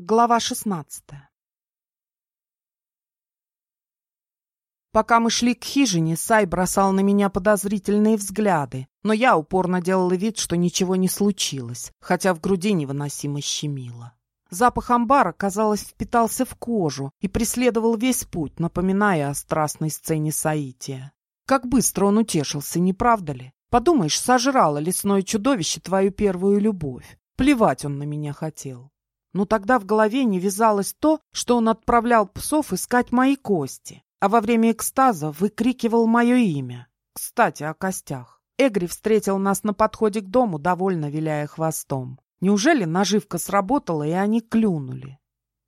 Глава шестнадцатая Пока мы шли к хижине, Сай бросал на меня подозрительные взгляды, но я упорно делала вид, что ничего не случилось, хотя в груди невыносимо щемило. Запах амбара, казалось, впитался в кожу и преследовал весь путь, напоминая о страстной сцене Саития. Как быстро он утешился, не правда ли? Подумаешь, сожрало лесное чудовище твою первую любовь. Плевать он на меня хотел. Но тогда в голове не вязалось то, что он отправлял псов искать мои кости, а во время экстаза выкрикивал мое имя. Кстати, о костях. Эгри встретил нас на подходе к дому, довольно виляя хвостом. Неужели наживка сработала, и они клюнули?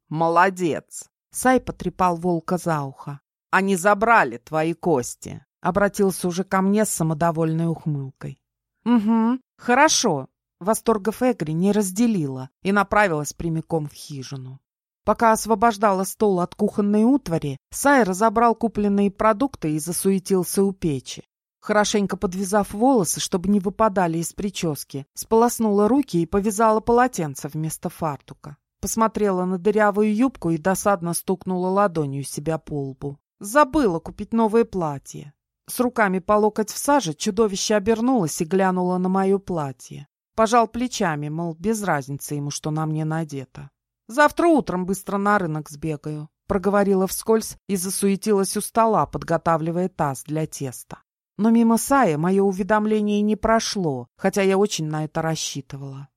«Молодец!» — Сай потрепал волка за ухо. «Они забрали твои кости!» — обратился уже ко мне с самодовольной ухмылкой. «Угу, хорошо. Восторгов Эгри не разделила и направилась прямиком в хижину. Пока освобождала стол от кухонной утвари, Сай разобрал купленные продукты и засуетился у печи. Хорошенько подвязав волосы, чтобы не выпадали из прически, сполоснула руки и повязала полотенце вместо фартука. Посмотрела на дырявую юбку и досадно стукнула ладонью себя по лбу. Забыла купить новое платье. С руками по локоть в саже чудовище обернулось и глянуло на мое платье. Пожал плечами, мол, без разницы ему, что на мне надето. «Завтра утром быстро на рынок сбегаю», — проговорила вскользь и засуетилась у стола, подготавливая таз для теста. Но мимо Сая мое уведомление не прошло, хотя я очень на это рассчитывала.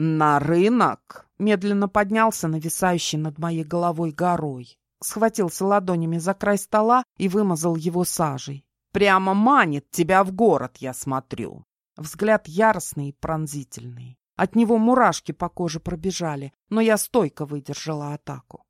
«На рынок?» — медленно поднялся нависающий над моей головой горой. Схватился ладонями за край стола и вымазал его сажей. «Прямо манит тебя в город, я смотрю. Взгляд яростный и пронзительный. От него мурашки по коже пробежали, но я стойко выдержала атаку.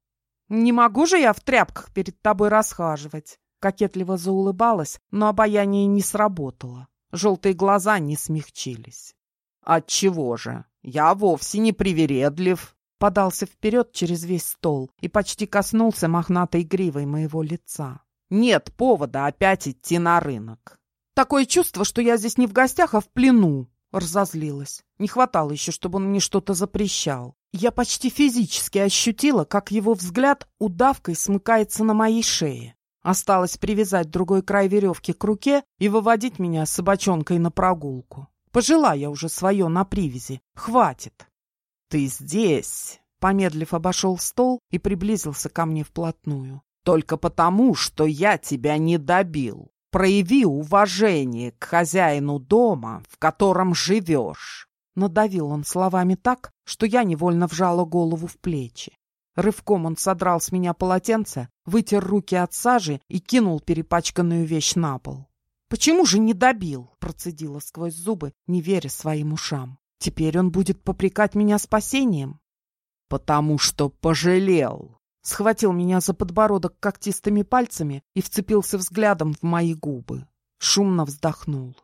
«Не могу же я в тряпках перед тобой расхаживать!» Кокетливо заулыбалась, но обаяние не сработало. Желтые глаза не смягчились. «Отчего же? Я вовсе не привередлив!» Подался вперед через весь стол и почти коснулся мохнатой гривой моего лица. «Нет повода опять идти на рынок. Такое чувство, что я здесь не в гостях, а в плену. Разозлилась. Не хватало еще, чтобы он мне что-то запрещал. Я почти физически ощутила, как его взгляд удавкой смыкается на моей шее. Осталось привязать другой край веревки к руке и выводить меня с собачонкой на прогулку. Пожила я уже свое на привязи. Хватит. Ты здесь. Помедлив обошел стол и приблизился ко мне вплотную. Только потому, что я тебя не добил. Прояви уважение к хозяину дома, в котором живешь. Надавил он словами так, что я невольно вжала голову в плечи. Рывком он содрал с меня полотенце, вытер руки от сажи и кинул перепачканную вещь на пол. «Почему же не добил?» — процедила сквозь зубы, не веря своим ушам. «Теперь он будет попрекать меня спасением?» «Потому что пожалел», схватил меня за подбородок когтистыми пальцами и вцепился взглядом в мои губы. Шумно вздохнул.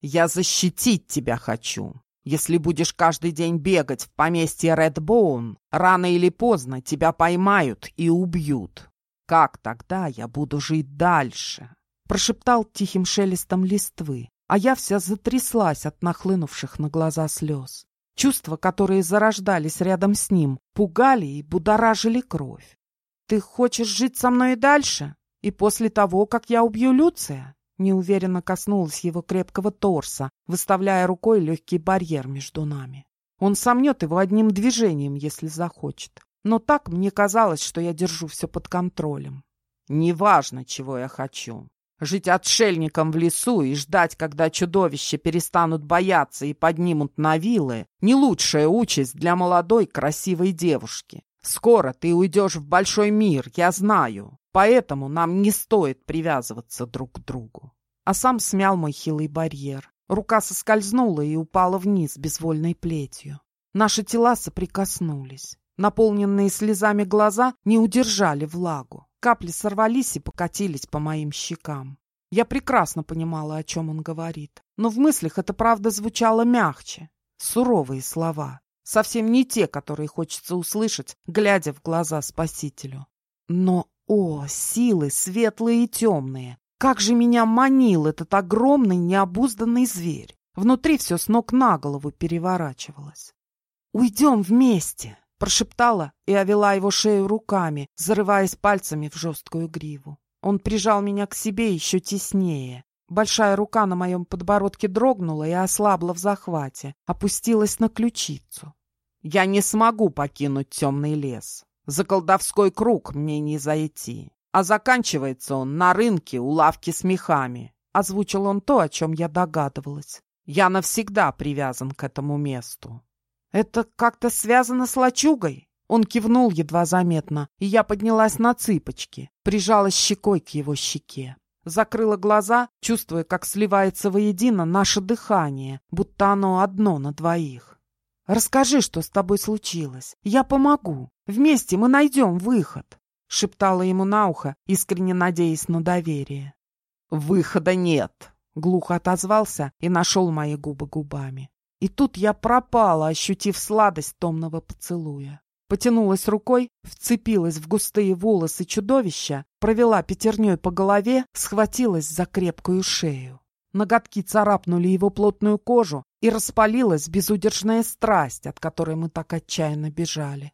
«Я защитить тебя хочу. Если будешь каждый день бегать в поместье Редбоун, рано или поздно тебя поймают и убьют. Как тогда я буду жить дальше?» Прошептал тихим шелестом листвы, а я вся затряслась от нахлынувших на глаза слез. Чувства, которые зарождались рядом с ним, пугали и будоражили кровь. «Ты хочешь жить со мной и дальше? И после того, как я убью Люция?» Неуверенно коснулась его крепкого торса, выставляя рукой легкий барьер между нами. Он сомнет его одним движением, если захочет. Но так мне казалось, что я держу все под контролем. Неважно, чего я хочу. Жить отшельником в лесу и ждать, когда чудовища перестанут бояться и поднимут на вилы, не лучшая участь для молодой красивой девушки. Скоро ты уйдешь в большой мир, я знаю. Поэтому нам не стоит привязываться друг к другу. А сам смял мой хилый барьер. Рука соскользнула и упала вниз безвольной плетью. Наши тела соприкоснулись. Наполненные слезами глаза не удержали влагу. Капли сорвались и покатились по моим щекам. Я прекрасно понимала, о чем он говорит. Но в мыслях это правда звучало мягче. Суровые слова. Совсем не те, которые хочется услышать, глядя в глаза Спасителю. Но, о, силы светлые и темные! Как же меня манил этот огромный необузданный зверь! Внутри все с ног на голову переворачивалось. «Уйдем вместе!» Прошептала и овела его шею руками, зарываясь пальцами в жесткую гриву. Он прижал меня к себе еще теснее. Большая рука на моем подбородке дрогнула и ослабла в захвате, опустилась на ключицу. «Я не смогу покинуть темный лес. За колдовской круг мне не зайти. А заканчивается он на рынке у лавки с мехами. Озвучил он то, о чем я догадывалась. Я навсегда привязан к этому месту. Это как-то связано с лачугой? Он кивнул едва заметно, и я поднялась на цыпочки, прижалась щекой к его щеке. Закрыла глаза, чувствуя, как сливается воедино наше дыхание, будто оно одно на двоих. «Расскажи, что с тобой случилось. Я помогу. Вместе мы найдем выход», — шептала ему на ухо, искренне надеясь на доверие. «Выхода нет», — глухо отозвался и нашел мои губы губами. И тут я пропала, ощутив сладость томного поцелуя. Потянулась рукой, вцепилась в густые волосы чудовища, провела пятерней по голове, схватилась за крепкую шею. Ноготки царапнули его плотную кожу, и распалилась безудержная страсть, от которой мы так отчаянно бежали.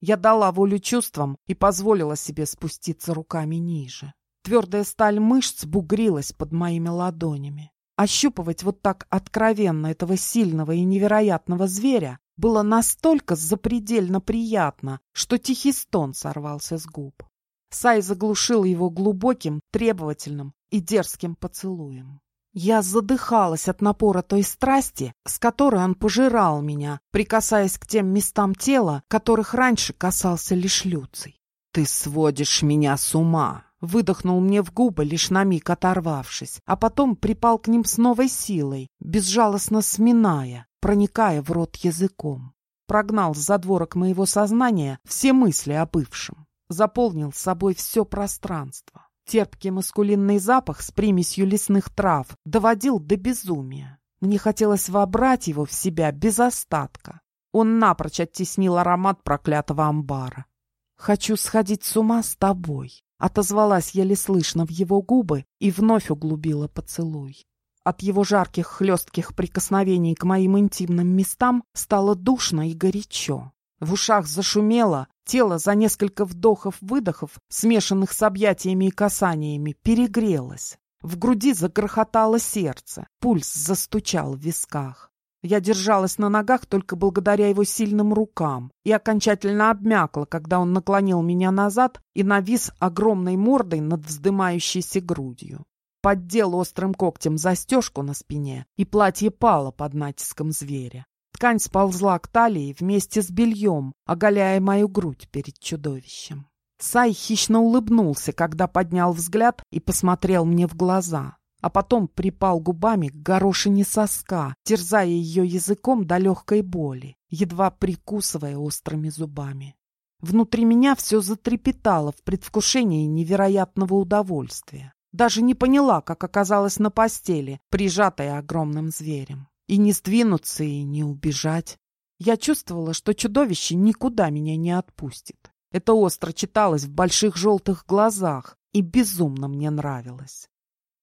Я дала волю чувствам и позволила себе спуститься руками ниже. Твердая сталь мышц бугрилась под моими ладонями. Ощупывать вот так откровенно этого сильного и невероятного зверя было настолько запредельно приятно, что тихий стон сорвался с губ. Сай заглушил его глубоким, требовательным и дерзким поцелуем. Я задыхалась от напора той страсти, с которой он пожирал меня, прикасаясь к тем местам тела, которых раньше касался лишь Люций. «Ты сводишь меня с ума!» Выдохнул мне в губы, лишь на миг оторвавшись, а потом припал к ним с новой силой, безжалостно сминая, проникая в рот языком. Прогнал с задворок моего сознания все мысли о бывшем. Заполнил собой все пространство. Терпкий маскулинный запах с примесью лесных трав доводил до безумия. Мне хотелось вобрать его в себя без остатка. Он напрочь оттеснил аромат проклятого амбара. «Хочу сходить с ума с тобой», — отозвалась еле слышно в его губы и вновь углубила поцелуй. От его жарких хлестких прикосновений к моим интимным местам стало душно и горячо. В ушах зашумело, тело за несколько вдохов-выдохов, смешанных с объятиями и касаниями, перегрелось. В груди загрохотало сердце, пульс застучал в висках. Я держалась на ногах только благодаря его сильным рукам и окончательно обмякла, когда он наклонил меня назад и навис огромной мордой над вздымающейся грудью поддел острым когтем застежку на спине, и платье пало под натиском зверя. Ткань сползла к талии вместе с бельем, оголяя мою грудь перед чудовищем. Сай хищно улыбнулся, когда поднял взгляд и посмотрел мне в глаза, а потом припал губами к горошине соска, терзая ее языком до легкой боли, едва прикусывая острыми зубами. Внутри меня все затрепетало в предвкушении невероятного удовольствия. Даже не поняла, как оказалась на постели, прижатая огромным зверем. И не сдвинуться, и не убежать. Я чувствовала, что чудовище никуда меня не отпустит. Это остро читалось в больших желтых глазах и безумно мне нравилось.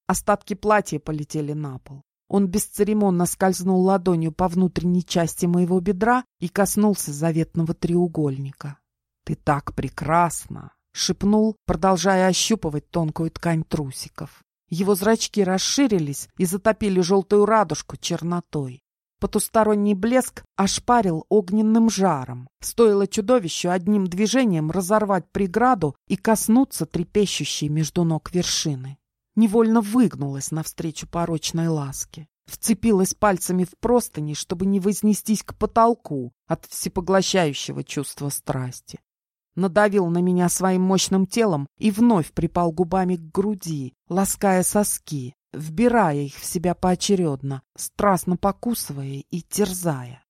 Остатки платья полетели на пол. Он бесцеремонно скользнул ладонью по внутренней части моего бедра и коснулся заветного треугольника. «Ты так прекрасна!» шепнул, продолжая ощупывать тонкую ткань трусиков. Его зрачки расширились и затопили желтую радужку чернотой. Потусторонний блеск ошпарил огненным жаром. Стоило чудовищу одним движением разорвать преграду и коснуться трепещущей между ног вершины. Невольно выгнулась навстречу порочной ласке. Вцепилась пальцами в простыни, чтобы не вознестись к потолку от всепоглощающего чувства страсти надавил на меня своим мощным телом и вновь припал губами к груди, лаская соски, вбирая их в себя поочередно, страстно покусывая и терзая.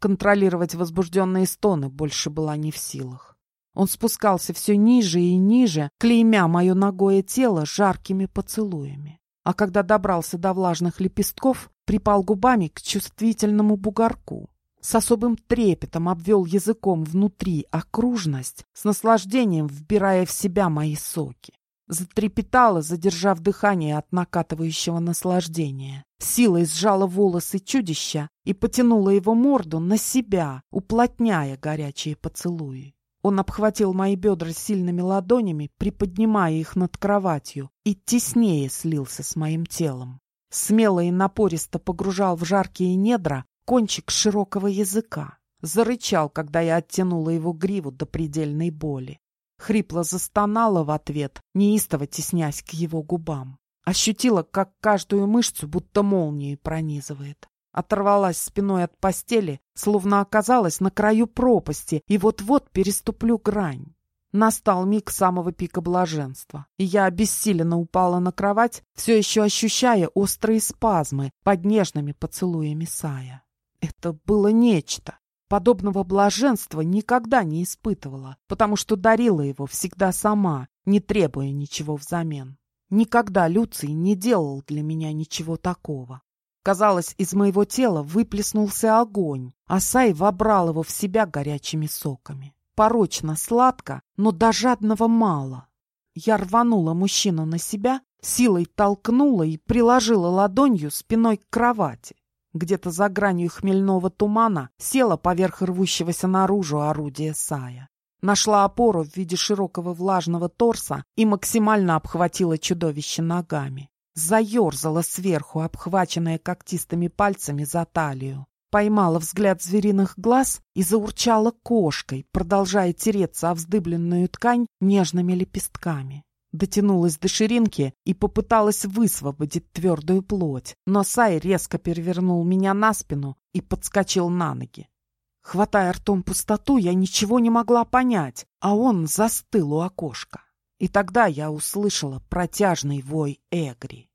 Контролировать возбужденные стоны больше была не в силах. Он спускался все ниже и ниже, клеймя мое ногое тело жаркими поцелуями. А когда добрался до влажных лепестков, припал губами к чувствительному бугорку с особым трепетом обвел языком внутри окружность, с наслаждением вбирая в себя мои соки. Затрепетала, задержав дыхание от накатывающего наслаждения. Силой сжала волосы чудища и потянула его морду на себя, уплотняя горячие поцелуи. Он обхватил мои бедра сильными ладонями, приподнимая их над кроватью, и теснее слился с моим телом. Смело и напористо погружал в жаркие недра кончик широкого языка. Зарычал, когда я оттянула его гриву до предельной боли. Хрипло застонала в ответ, неистово теснясь к его губам. Ощутила, как каждую мышцу будто молнией пронизывает. Оторвалась спиной от постели, словно оказалась на краю пропасти, и вот-вот переступлю грань. Настал миг самого пика блаженства, и я обессиленно упала на кровать, все еще ощущая острые спазмы под нежными поцелуями Сая. Это было нечто. Подобного блаженства никогда не испытывала, потому что дарила его всегда сама, не требуя ничего взамен. Никогда Люций не делал для меня ничего такого. Казалось, из моего тела выплеснулся огонь, а Сай вобрал его в себя горячими соками. Порочно сладко, но до жадного мало. Я рванула мужчину на себя, силой толкнула и приложила ладонью спиной к кровати где-то за гранью хмельного тумана, села поверх рвущегося наружу орудия Сая. Нашла опору в виде широкого влажного торса и максимально обхватила чудовище ногами. Заерзала сверху, обхваченная когтистыми пальцами за талию. Поймала взгляд звериных глаз и заурчала кошкой, продолжая тереться о вздыбленную ткань нежными лепестками дотянулась до ширинки и попыталась высвободить твердую плоть, но Сай резко перевернул меня на спину и подскочил на ноги. Хватая ртом пустоту, я ничего не могла понять, а он застыл у окошка. И тогда я услышала протяжный вой Эгри.